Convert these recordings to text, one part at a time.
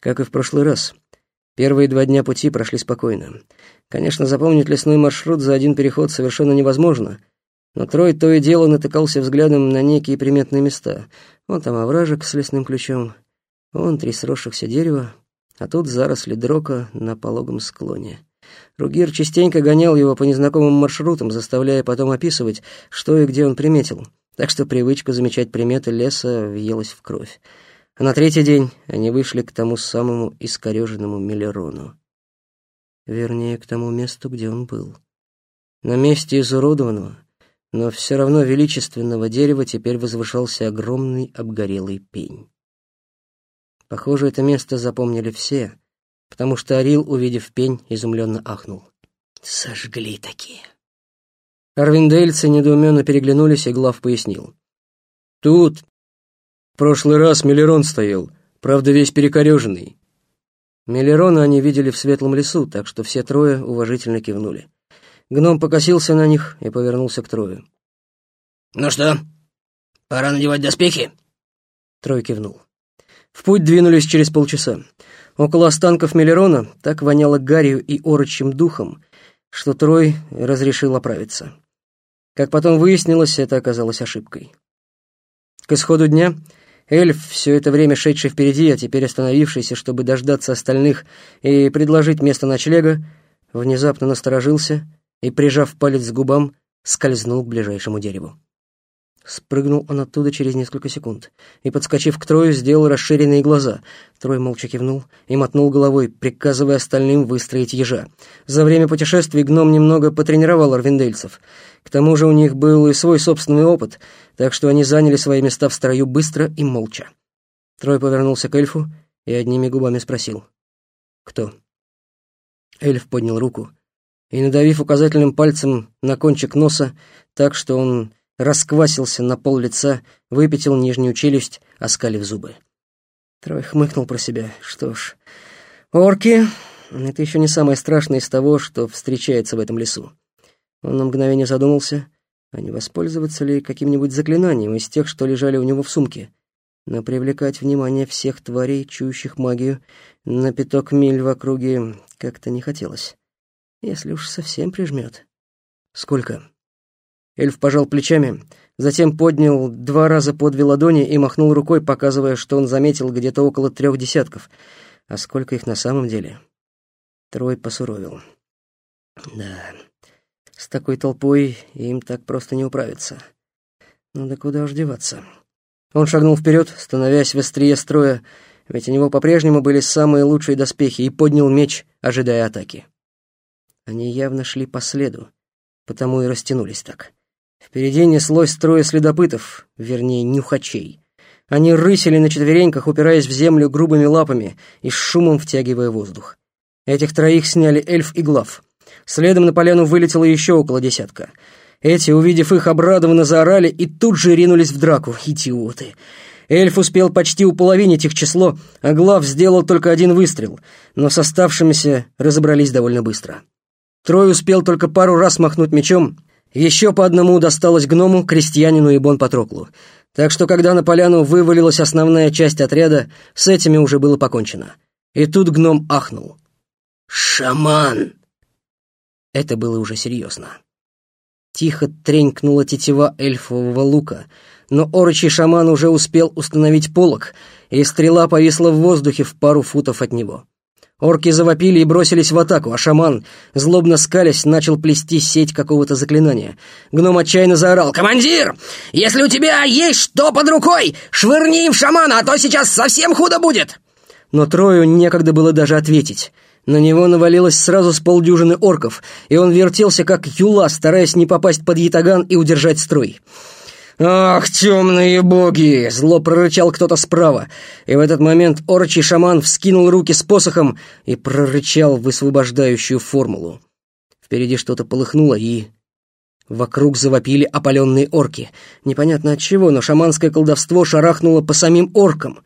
Как и в прошлый раз. Первые два дня пути прошли спокойно. Конечно, запомнить лесной маршрут за один переход совершенно невозможно, но Трой то и дело натыкался взглядом на некие приметные места. Вон там овражек с лесным ключом, вон три сросшихся дерева, а тут заросли дрока на пологом склоне. Ругир частенько гонял его по незнакомым маршрутам, заставляя потом описывать, что и где он приметил, так что привычка замечать приметы леса въелась в кровь. А на третий день они вышли к тому самому искореженному Миллерону. Вернее, к тому месту, где он был. На месте изуродованного, но все равно величественного дерева теперь возвышался огромный обгорелый пень. Похоже, это место запомнили все, потому что Орил, увидев пень, изумленно ахнул. «Сожгли такие!» Арвиндельцы недоуменно переглянулись, и Глав пояснил. «Тут прошлый раз Миллерон стоял, правда, весь перекореженный. Миллерона они видели в светлом лесу, так что все трое уважительно кивнули. Гном покосился на них и повернулся к Трою. «Ну что, пора надевать доспехи?» Трой кивнул. В путь двинулись через полчаса. Около останков Миллерона так воняло гарью и орочим духом, что Трой разрешил оправиться. Как потом выяснилось, это оказалось ошибкой. К исходу дня Эльф, все это время шедший впереди, а теперь остановившийся, чтобы дождаться остальных и предложить место ночлега, внезапно насторожился и, прижав палец к губам, скользнул к ближайшему дереву. Спрыгнул он оттуда через несколько секунд и, подскочив к Трою, сделал расширенные глаза. Трой молча кивнул и мотнул головой, приказывая остальным выстроить ежа. За время путешествий гном немного потренировал арвиндельцев. К тому же у них был и свой собственный опыт, так что они заняли свои места в строю быстро и молча. Трой повернулся к эльфу и одними губами спросил. «Кто?» Эльф поднял руку и, надавив указательным пальцем на кончик носа, так что он расквасился на пол лица, выпятил нижнюю челюсть, оскалив зубы. Трой хмыкнул про себя. Что ж, орки — это еще не самое страшное из того, что встречается в этом лесу. Он на мгновение задумался, а не воспользоваться ли каким-нибудь заклинанием из тех, что лежали у него в сумке. Но привлекать внимание всех тварей, чующих магию, на пяток миль в округе как-то не хотелось. Если уж совсем прижмет. Сколько? Эльф пожал плечами, затем поднял два раза по две ладони и махнул рукой, показывая, что он заметил где-то около трех десятков. А сколько их на самом деле? Трой посуровил. Да, с такой толпой им так просто не управиться. Ну да куда уж деваться. Он шагнул вперед, становясь в острие строя, ведь у него по-прежнему были самые лучшие доспехи, и поднял меч, ожидая атаки. Они явно шли по следу, потому и растянулись так. Впереди неслось строя следопытов, вернее, нюхачей. Они рысили на четвереньках, упираясь в землю грубыми лапами и с шумом втягивая воздух. Этих троих сняли эльф и глав. Следом на поляну вылетело еще около десятка. Эти, увидев их, обрадованно заорали и тут же ринулись в драку. Идиоты! Эльф успел почти уполовинить их число, а Глав сделал только один выстрел, но с оставшимися разобрались довольно быстро. Трой успел только пару раз махнуть мечом, еще по одному досталось гному, крестьянину и Бон Патроклу. Так что, когда на поляну вывалилась основная часть отряда, с этими уже было покончено. И тут гном ахнул. «Шаман!» Это было уже серьезно. Тихо тренькнула тетива эльфового лука, но орочий шаман уже успел установить полог, и стрела повисла в воздухе в пару футов от него. Орки завопили и бросились в атаку, а шаман, злобно скалясь, начал плести сеть какого-то заклинания. Гном отчаянно заорал. «Командир! Если у тебя есть что под рукой, швырни им шамана, а то сейчас совсем худо будет!» Но Трою некогда было даже ответить. На него навалилось сразу с полдюжины орков, и он вертелся как юла, стараясь не попасть под ятаган и удержать строй. «Ах, темные боги!» — зло прорычал кто-то справа, и в этот момент орчий шаман вскинул руки с посохом и прорычал высвобождающую формулу. Впереди что-то полыхнуло, и... Вокруг завопили опаленные орки. Непонятно от чего, но шаманское колдовство шарахнуло по самим оркам.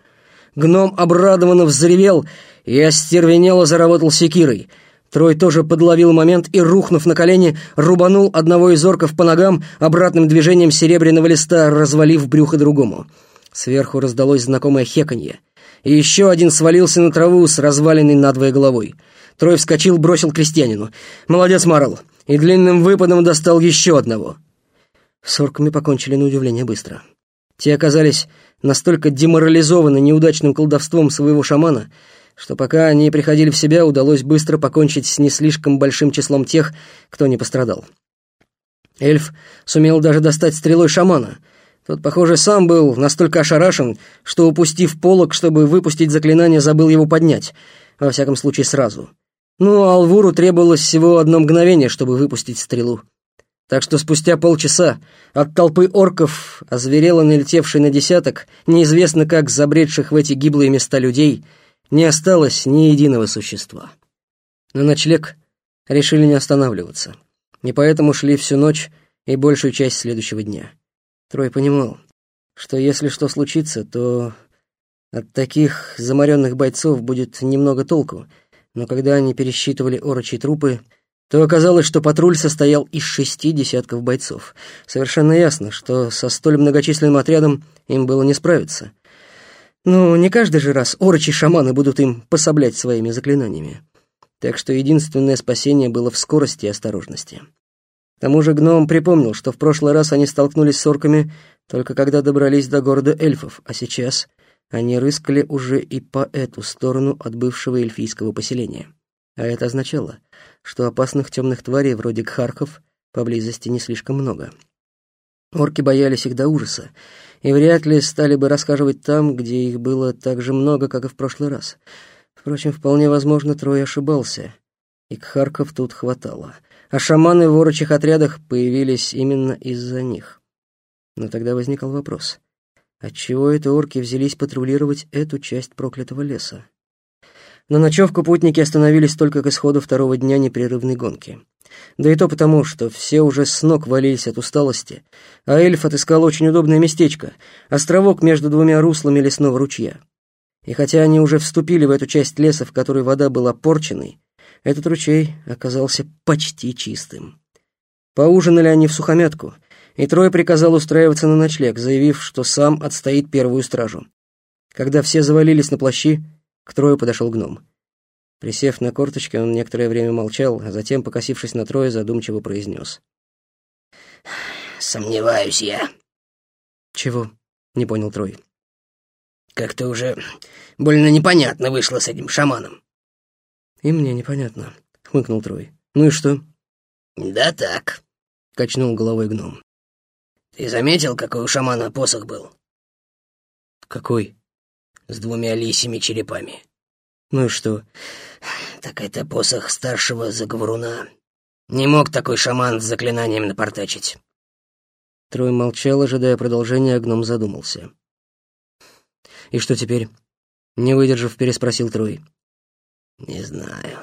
Гном обрадованно взревел и остервенело заработал секирой — Трой тоже подловил момент и, рухнув на колени, рубанул одного из орков по ногам, обратным движением серебряного листа развалив брюхо другому. Сверху раздалось знакомое хеканье, и еще один свалился на траву с разваленной надвое головой. Трой вскочил, бросил крестьянину. «Молодец, Марл!» И длинным выпадом достал еще одного. С орками покончили на удивление быстро. Те оказались настолько деморализованы неудачным колдовством своего шамана, что пока они приходили в себя, удалось быстро покончить с не слишком большим числом тех, кто не пострадал. Эльф сумел даже достать стрелой шамана. Тот, похоже, сам был настолько ошарашен, что, упустив полок, чтобы выпустить заклинание, забыл его поднять, во всяком случае сразу. Ну, а Алвуру требовалось всего одно мгновение, чтобы выпустить стрелу. Так что спустя полчаса от толпы орков, озверело налетевшей на десяток, неизвестно как забредших в эти гиблые места людей, не осталось ни единого существа. На ночлег решили не останавливаться, и поэтому шли всю ночь и большую часть следующего дня. Трой понимал, что если что случится, то от таких заморенных бойцов будет немного толку, но когда они пересчитывали орочьи трупы, то оказалось, что патруль состоял из шести десятков бойцов. Совершенно ясно, что со столь многочисленным отрядом им было не справиться. Ну, не каждый же раз орочи шаманы будут им пособлять своими заклинаниями. Так что единственное спасение было в скорости и осторожности. К тому же гном припомнил, что в прошлый раз они столкнулись с орками только когда добрались до города эльфов, а сейчас они рыскали уже и по эту сторону от бывшего эльфийского поселения. А это означало, что опасных темных тварей вроде кхарков поблизости не слишком много. Орки боялись их до ужаса, и вряд ли стали бы расхаживать там, где их было так же много, как и в прошлый раз. Впрочем, вполне возможно, Трой ошибался, и кхарков тут хватало, а шаманы в орочих отрядах появились именно из-за них. Но тогда возникал вопрос, отчего это орки взялись патрулировать эту часть проклятого леса? На ночевку путники остановились только к исходу второго дня непрерывной гонки. Да и то потому, что все уже с ног валились от усталости, а эльф отыскал очень удобное местечко — островок между двумя руслами лесного ручья. И хотя они уже вступили в эту часть леса, в которой вода была порченной, этот ручей оказался почти чистым. Поужинали они в сухомятку, и Трой приказал устраиваться на ночлег, заявив, что сам отстоит первую стражу. Когда все завалились на плащи, к Трою подошел гном. Присев на корточки, он некоторое время молчал, а затем, покосившись на Троя, задумчиво произнес. «Сомневаюсь я». «Чего?» — не понял Трой. «Как-то уже больно непонятно вышло с этим шаманом». «И мне непонятно», — хмыкнул Трой. «Ну и что?» «Да так», — качнул головой гном. «Ты заметил, какой у шамана посох был?» «Какой?» С двумя лисими черепами. Ну и что? Так это посох старшего заговоруна. Не мог такой шаман с заклинанием напортачить. Трой молчал, ожидая продолжения, а гном задумался. «И что теперь?» Не выдержав, переспросил Трой. «Не знаю.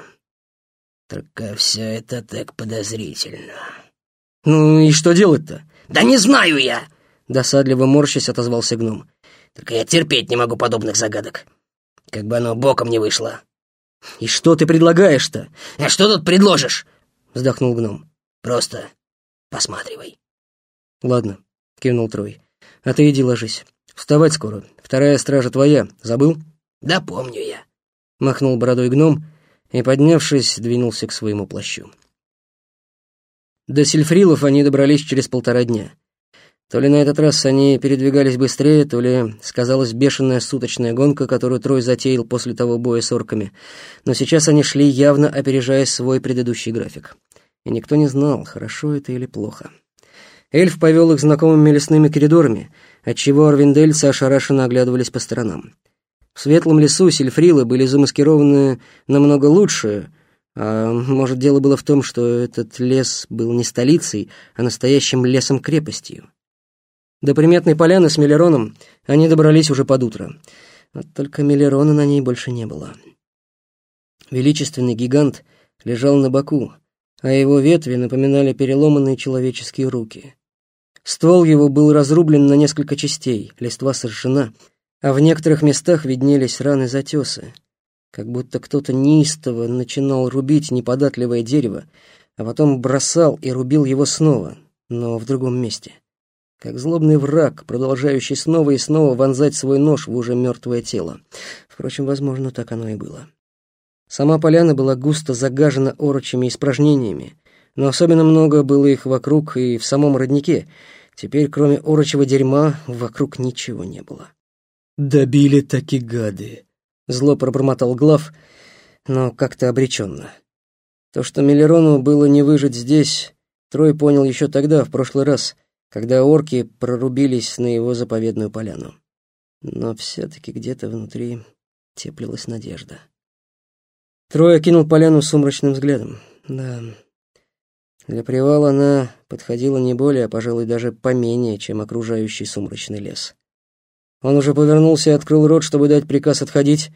Только все это так подозрительно». «Ну и что делать-то?» «Да не знаю я!» Досадливо морщась отозвался гном. Только я терпеть не могу подобных загадок. Как бы оно боком не вышло. «И что ты предлагаешь-то?» «А что тут предложишь?» — вздохнул гном. «Просто посматривай». «Ладно», — кивнул Трой. «А ты иди ложись. Вставать скоро. Вторая стража твоя. Забыл?» «Да помню я», — махнул бородой гном и, поднявшись, двинулся к своему плащу. До Сильфрилов они добрались через полтора дня. То ли на этот раз они передвигались быстрее, то ли сказалась бешеная суточная гонка, которую Трой затеял после того боя с орками. Но сейчас они шли, явно опережая свой предыдущий график. И никто не знал, хорошо это или плохо. Эльф повел их знакомыми лесными коридорами, отчего арвиндельцы ошарашенно оглядывались по сторонам. В светлом лесу сельфрилы были замаскированы намного лучше, а может, дело было в том, что этот лес был не столицей, а настоящим лесом-крепостью. До приметной поляны с Миллероном они добрались уже под утро. Вот только Миллерона на ней больше не было. Величественный гигант лежал на боку, а его ветви напоминали переломанные человеческие руки. Ствол его был разрублен на несколько частей, листва сожжена, а в некоторых местах виднелись раны-затесы, как будто кто-то неистово начинал рубить неподатливое дерево, а потом бросал и рубил его снова, но в другом месте. Как злобный враг, продолжающий снова и снова вонзать свой нож в уже мертвое тело. Впрочем, возможно, так оно и было. Сама поляна была густо загажена орочими испражнениями, но особенно много было их вокруг и в самом роднике. Теперь, кроме орочего дерьма, вокруг ничего не было. «Добили таки гады!» — зло пробормотал Глав, но как-то обреченно. То, что Миллерону было не выжить здесь, Трой понял еще тогда, в прошлый раз, когда орки прорубились на его заповедную поляну. Но все-таки где-то внутри теплилась надежда. Трой окинул поляну сумрачным взглядом. Да, для привала она подходила не более, а, пожалуй, даже поменее, чем окружающий сумрачный лес. Он уже повернулся и открыл рот, чтобы дать приказ отходить,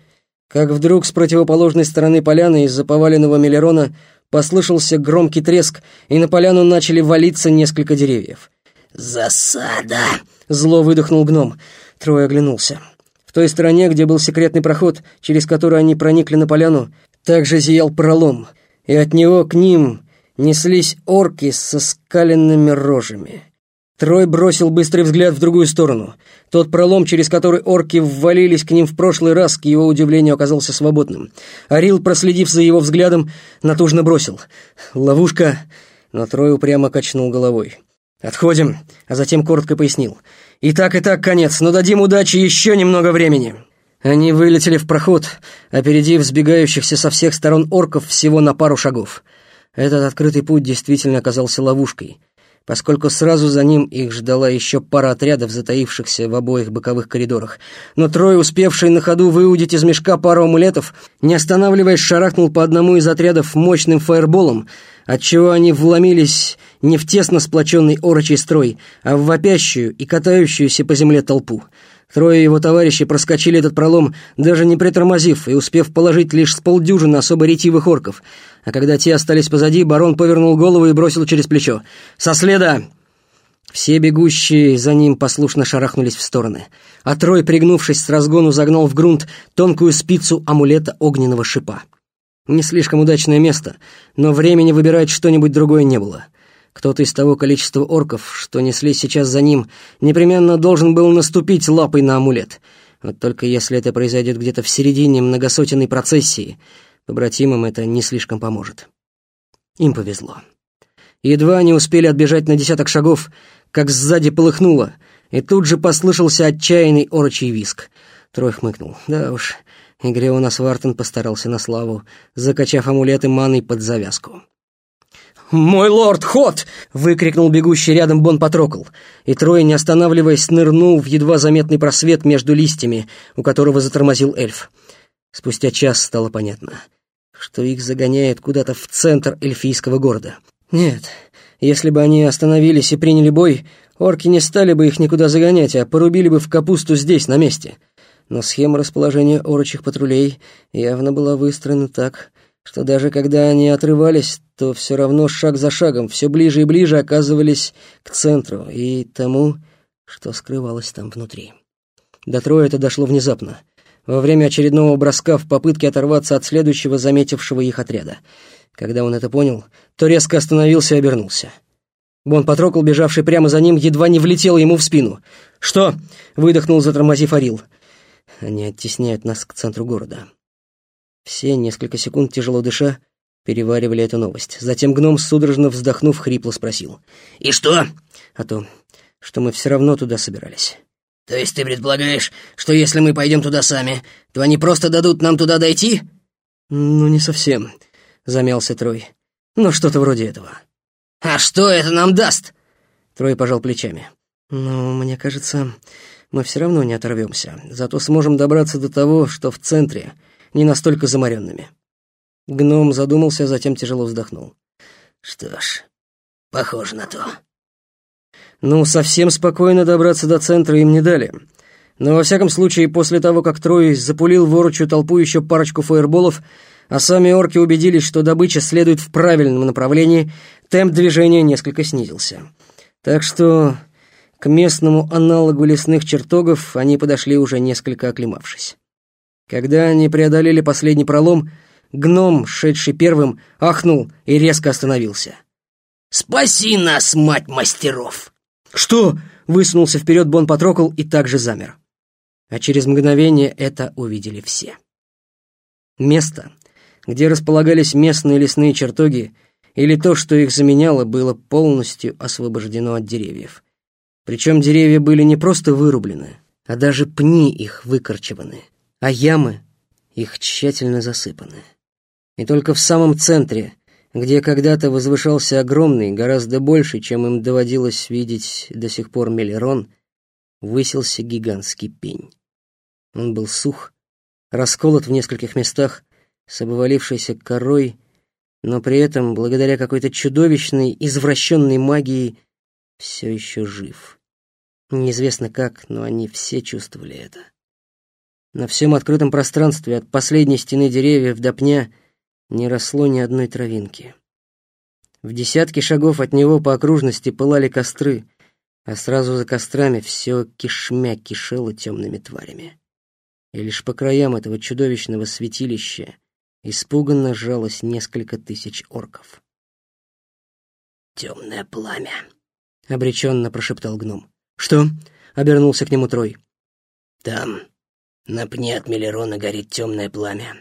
как вдруг с противоположной стороны поляны из-за поваленного мелерона послышался громкий треск, и на поляну начали валиться несколько деревьев. «Засада!» — зло выдохнул гном. Трой оглянулся. В той стороне, где был секретный проход, через который они проникли на поляну, также зиял пролом, и от него к ним неслись орки со скаленными рожами. Трой бросил быстрый взгляд в другую сторону. Тот пролом, через который орки ввалились к ним в прошлый раз, к его удивлению, оказался свободным. Арил, проследив за его взглядом, натужно бросил. «Ловушка!» Но Трой упрямо качнул головой. «Отходим!» А затем коротко пояснил. «И так, и так конец, но дадим удачи еще немного времени!» Они вылетели в проход, опередив сбегающихся со всех сторон орков всего на пару шагов. Этот открытый путь действительно оказался ловушкой, поскольку сразу за ним их ждала еще пара отрядов, затаившихся в обоих боковых коридорах. Но трое, успевшие на ходу выудить из мешка пару амулетов, не останавливаясь, шарахнул по одному из отрядов мощным фаерболом, отчего они вломились не в тесно сплоченный орочий строй, а в вопящую и катающуюся по земле толпу. Трое его товарищей проскочили этот пролом, даже не притормозив и успев положить лишь с полдюжины особо ретивых орков. А когда те остались позади, барон повернул голову и бросил через плечо. «Со следа!» Все бегущие за ним послушно шарахнулись в стороны, а Трой, пригнувшись с разгону, загнал в грунт тонкую спицу амулета огненного шипа. Не слишком удачное место, но времени выбирать что-нибудь другое не было. Кто-то из того количества орков, что неслись сейчас за ним, непременно должен был наступить лапой на амулет. Вот только если это произойдет где-то в середине многосотенной процессии, побратимам это не слишком поможет. Им повезло. Едва они успели отбежать на десяток шагов, как сзади полыхнуло, и тут же послышался отчаянный орочий виск. Трой хмыкнул. Да уж, игре у нас Вартон постарался на славу, закачав амулеты маной под завязку. «Мой лорд, ход!» — выкрикнул бегущий рядом Бон Патрокл, и Трой, не останавливаясь, нырнул в едва заметный просвет между листьями, у которого затормозил эльф. Спустя час стало понятно, что их загоняет куда-то в центр эльфийского города. Нет, если бы они остановились и приняли бой, орки не стали бы их никуда загонять, а порубили бы в капусту здесь, на месте. Но схема расположения орочих патрулей явно была выстроена так, что даже когда они отрывались, то все равно шаг за шагом, все ближе и ближе оказывались к центру и тому, что скрывалось там внутри. До Троя это дошло внезапно, во время очередного броска в попытке оторваться от следующего заметившего их отряда. Когда он это понял, то резко остановился и обернулся. Бон Патрокл, бежавший прямо за ним, едва не влетел ему в спину. «Что?» — выдохнул, затормозив Арил. «Они оттесняют нас к центру города». Все, несколько секунд тяжело дыша, переваривали эту новость. Затем гном, судорожно вздохнув, хрипло спросил. «И что?» «А то, что мы все равно туда собирались». «То есть ты предполагаешь, что если мы пойдем туда сами, то они просто дадут нам туда дойти?» «Ну, не совсем», — замялся Трой. «Ну, что-то вроде этого». «А что это нам даст?» Трой пожал плечами. «Ну, мне кажется, мы все равно не оторвемся. Зато сможем добраться до того, что в центре, не настолько заморенными». Гном задумался, затем тяжело вздохнул. «Что ж, похоже на то». Ну, совсем спокойно добраться до центра им не дали. Но во всяком случае, после того, как Трой запулил ворочую толпу еще парочку фаерболов, а сами орки убедились, что добыча следует в правильном направлении, темп движения несколько снизился. Так что к местному аналогу лесных чертогов они подошли уже несколько оклемавшись. Когда они преодолели последний пролом, гном, шедший первым, ахнул и резко остановился. «Спаси нас, мать мастеров!» «Что?» — высунулся вперед Бон Патрокл и также замер. А через мгновение это увидели все. Место, где располагались местные лесные чертоги, или то, что их заменяло, было полностью освобождено от деревьев. Причем деревья были не просто вырублены, а даже пни их выкорчеваны, а ямы их тщательно засыпаны. И только в самом центре, где когда-то возвышался огромный, гораздо больше, чем им доводилось видеть до сих пор Мелерон, высился гигантский пень. Он был сух, расколот в нескольких местах, с обвалившейся корой, но при этом, благодаря какой-то чудовищной, извращенной магии, все еще жив. Неизвестно как, но они все чувствовали это. На всем открытом пространстве от последней стены деревьев до пня не росло ни одной травинки. В десятки шагов от него по окружности пылали костры, а сразу за кострами все кишмя кишело темными тварями. И лишь по краям этого чудовищного святилища испуганно жалось несколько тысяч орков. «Темное пламя», — обреченно прошептал гном. «Что?» — обернулся к нему Трой. «Там, на пне от Мелерона горит темное пламя.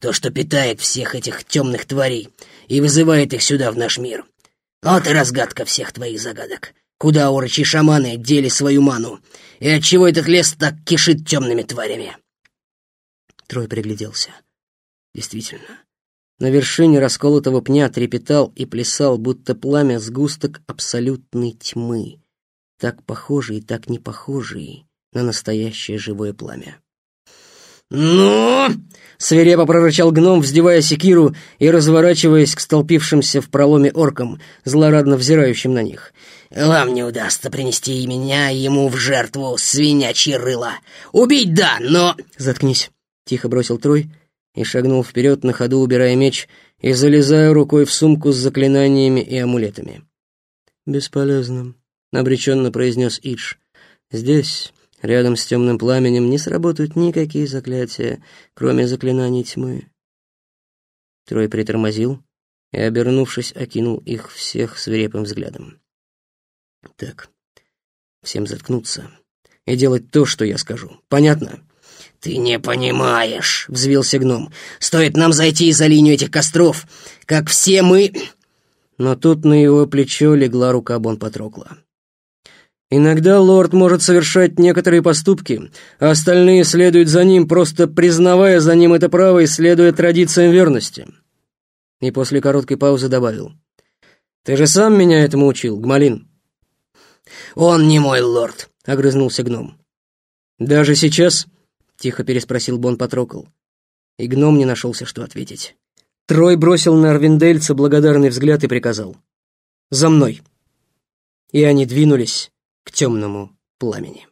То, что питает всех этих темных тварей и вызывает их сюда, в наш мир. Вот и разгадка всех твоих загадок. Куда орочи шаманы дели свою ману? И отчего этот лес так кишит темными тварями?» Трой пригляделся. Действительно, на вершине расколотого пня трепетал и плясал, будто пламя сгусток абсолютной тьмы, так похожий и так не похожий на настоящее живое пламя. «Ну!» — свирепо прорычал гном, вздевая секиру и разворачиваясь к столпившимся в проломе оркам, злорадно взирающим на них. «Вам не удастся принести меня ему в жертву свинячьи рыла. Убить — да, но...» «Заткнись!» — тихо бросил Трой и шагнул вперед, на ходу убирая меч и залезая рукой в сумку с заклинаниями и амулетами. «Бесполезно», обреченно произнес Идж. «Здесь, рядом с темным пламенем, не сработают никакие заклятия, кроме заклинаний тьмы». Трой притормозил и, обернувшись, окинул их всех свирепым взглядом. «Так, всем заткнуться и делать то, что я скажу. Понятно?» «Ты не понимаешь», — взвился гном. «Стоит нам зайти за линию этих костров, как все мы...» Но тут на его плечо легла рука Бон Патрокла. Иногда лорд может совершать некоторые поступки, а остальные следуют за ним, просто признавая за ним это право и следуя традициям верности. И после короткой паузы добавил. «Ты же сам меня этому учил, Гмалин». «Он не мой лорд», — огрызнулся гном. «Даже сейчас?» — тихо переспросил Бон Патрокл. И гном не нашелся, что ответить. Трой бросил на Арвиндельца благодарный взгляд и приказал. «За мной!» И они двинулись к темному пламени.